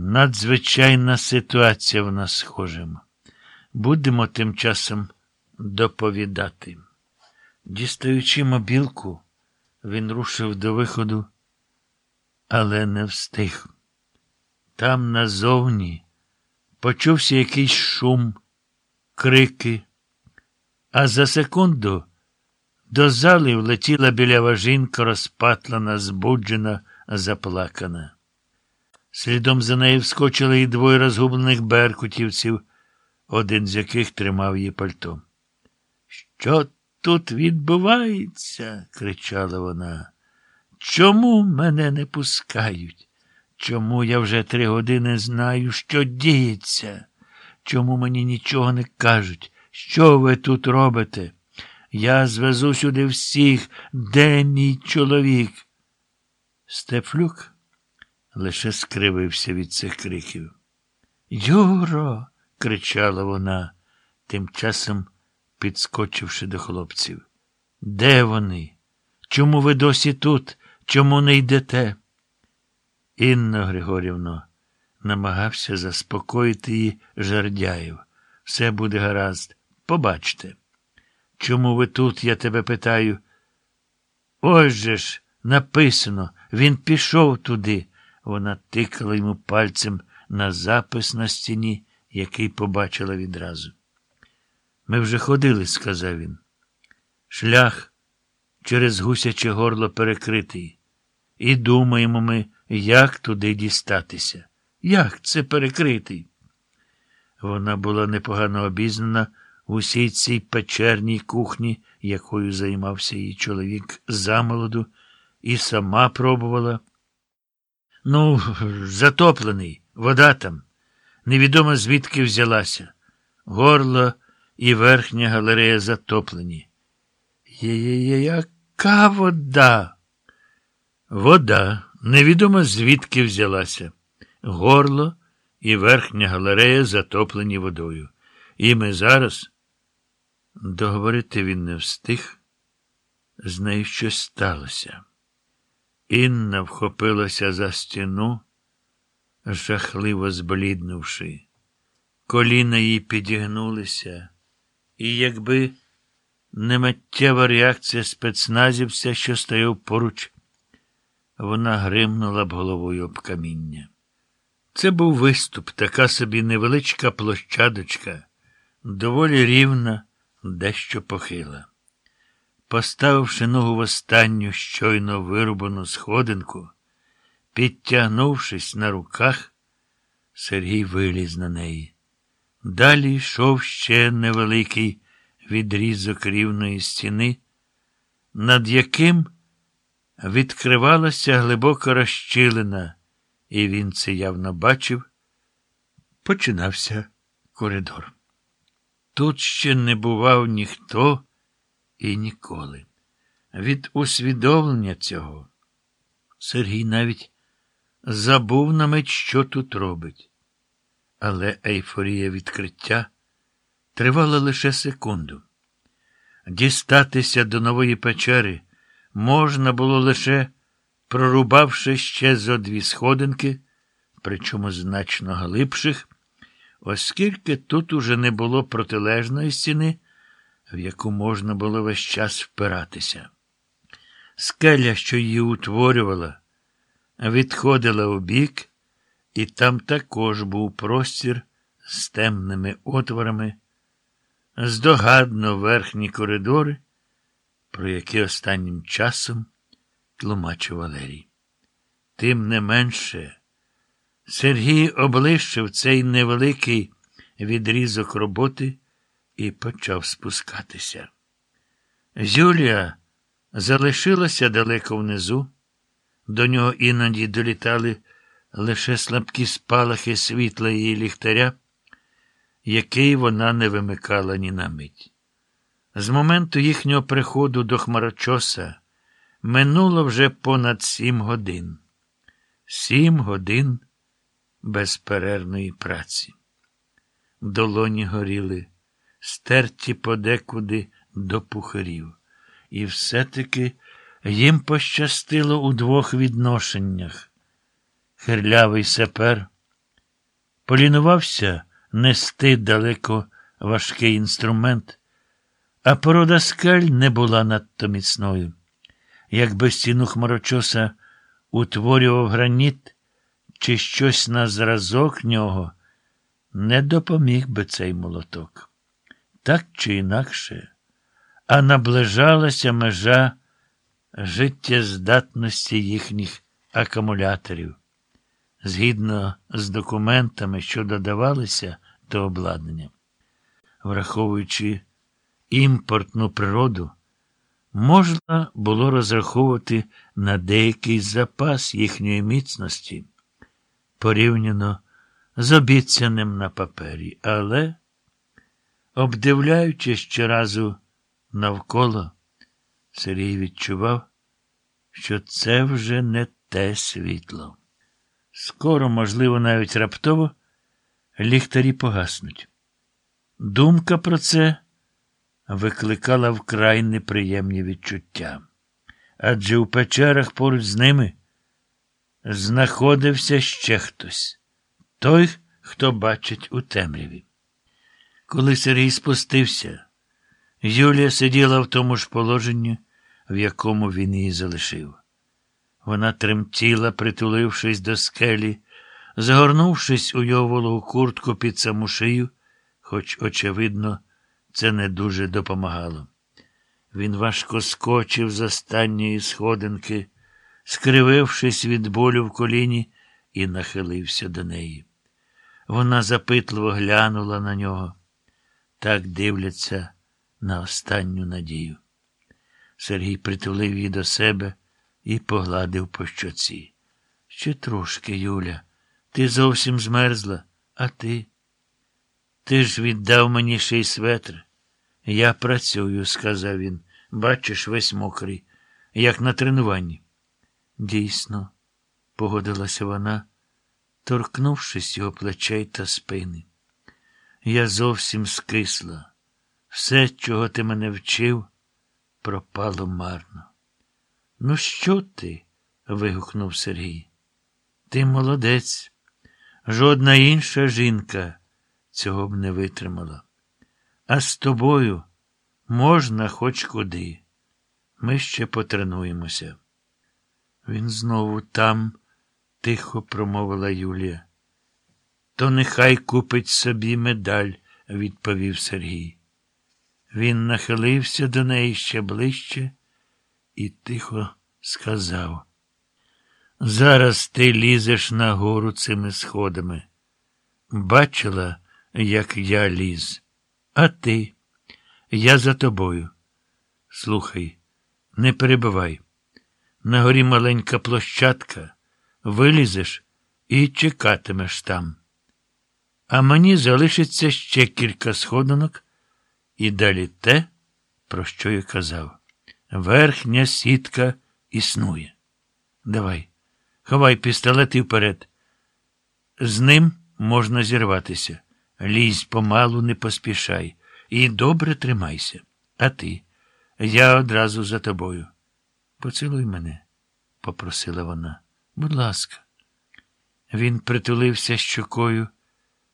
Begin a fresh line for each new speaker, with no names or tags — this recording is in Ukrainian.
Надзвичайна ситуація в нас схожим. Будемо тим часом доповідати. Дістаючи мобілку, він рушив до виходу, але не встиг. Там назовні почувся якийсь шум, крики, а за секунду до зали влетіла білява жінка, розпатлана, збуджена, заплакана. Слідом за нею вскочили і двоє розгублених беркутівців, один з яких тримав її пальто. Що тут відбувається? кричала вона. Чому мене не пускають? Чому я вже три години знаю, що діється? Чому мені нічого не кажуть? Що ви тут робите? Я звезу сюди всіх, де мій чоловік? Стефлюк лише скривився від цих криків. Юро. кричала вона, тим часом підскочивши до хлопців. Де вони? Чому ви досі тут? Чому не йдете? Інно Григорівно намагався заспокоїти її Жардяєв. Все буде гаразд. Побачте. Чому ви тут, я тебе питаю? Ось же ж, написано, він пішов туди. Вона тикала йому пальцем на запис на стіні, який побачила відразу. Ми вже ходили, сказав він. Шлях через гусяче горло перекритий. І думаємо ми, як туди дістатися. Як це перекритий? Вона була непогано обізнана в усій цій печерній кухні, якою займався її чоловік замолоду, і сама пробувала. Ну, затоплений, вода там. Невідомо звідки взялася. Горло і верхня галерея затоплені. Яка вода? Вода, невідомо звідки взялася. Горло і верхня галерея затоплені водою. І ми зараз. Договорити він не встиг. З нею щось сталося. Інна вхопилася за стіну, жахливо збліднувши. Коліна їй підігнулися, і якби не миттєва реакція спецназівця, що стояв поруч, вона гримнула б головою об каміння. Це був виступ, така собі невеличка площадочка, доволі рівна, дещо похила. Поставивши ногу в останню щойно вирубану сходинку, підтягнувшись на руках, Сергій виліз на неї. Далі йшов ще невеликий відрізок рівної стіни, над яким відкривалася глибока розщілина, і він це явно бачив, починався коридор. Тут ще не бував ніхто і ніколи. Від усвідомлення цього Сергій навіть забув на мить, що тут робить. Але ейфорія відкриття тривала лише секунду. Дістатися до нової печери можна було лише прорубавши ще зо дві сходинки, причому значно глибших, оскільки тут уже не було протилежної стіни в яку можна було весь час впиратися. Скеля, що її утворювала, відходила у бік, і там також був простір з темними отворами, здогадно верхні коридори, про які останнім часом тлумачив Валерій. Тим не менше, Сергій облишив цей невеликий відрізок роботи і почав спускатися. Юлія залишилася далеко внизу, до нього іноді долітали лише слабкі спалахи світла її ліхтаря, який вона не вимикала ні на мить. З моменту їхнього приходу до Хмарочоса минуло вже понад сім годин. Сім годин безперервної праці. Долоні горіли стерті подекуди до пухарів. І все-таки їм пощастило у двох відношеннях. Хирлявий сапер полінувався нести далеко важкий інструмент, а порода скель не була надто міцною. Якби стіну хмарочоса утворював граніт чи щось на зразок нього, не допоміг би цей молоток. Так чи інакше, а наближалася межа життєздатності їхніх акумуляторів. Згідно з документами, що додавалися до обладнання, враховуючи імпортну природу, можна було розраховувати на деякий запас їхньої міцності порівняно з обіцяним на папері, але, обдивляючись щоразу навколо, Сергій відчував, що це вже не те світло. Скоро, можливо, навіть раптово, ліхтарі погаснуть. Думка про це викликала вкрай неприємні відчуття. Адже у печерах поруч з ними знаходився ще хтось той, хто бачить у темряві. Коли Сергій спустився, Юлія сиділа в тому ж положенні, в якому він її залишив. Вона тремтіла, притулившись до скелі, загорнувшись у його вологу куртку під саму шию, хоч, очевидно, це не дуже допомагало. Він важко скочив з останньої сходинки, скривившись від болю в коліні, і нахилився до неї. Вона запитливо глянула на нього. Так дивляться на останню надію. Сергій притулив її до себе і погладив по щоці. Ще трошки, Юля, ти зовсім змерзла, а ти? Ти ж віддав мені ще й светр. Я працюю, сказав він. Бачиш, весь мокрий, як на тренуванні. Дійсно, погодилася вона, торкнувшись його плечей та спини. Я зовсім скисла. Все, чого ти мене вчив, пропало марно. Ну, що ти? вигукнув Сергій. Ти молодець. Жодна інша жінка цього б не витримала. А з тобою можна хоч куди. Ми ще потренуємося. Він знову там, тихо промовила Юлія. То нехай купить собі медаль, відповів Сергій. Він нахилився до неї ще ближче і тихо сказав. Зараз ти лізеш нагору цими сходами. Бачила, як я ліз, а ти, я за тобою. Слухай, не перебивай. На горі маленька площадка, вилізеш і чекатимеш там. А мені залишиться ще кілька сходинок, і далі те, про що я казав. Верхня сітка існує. Давай, ховай пістолет і вперед. З ним можна зірватися. Лізь помалу, не поспішай. І добре тримайся. А ти? Я одразу за тобою. Поцілуй мене, попросила вона. Будь ласка. Він притулився щокою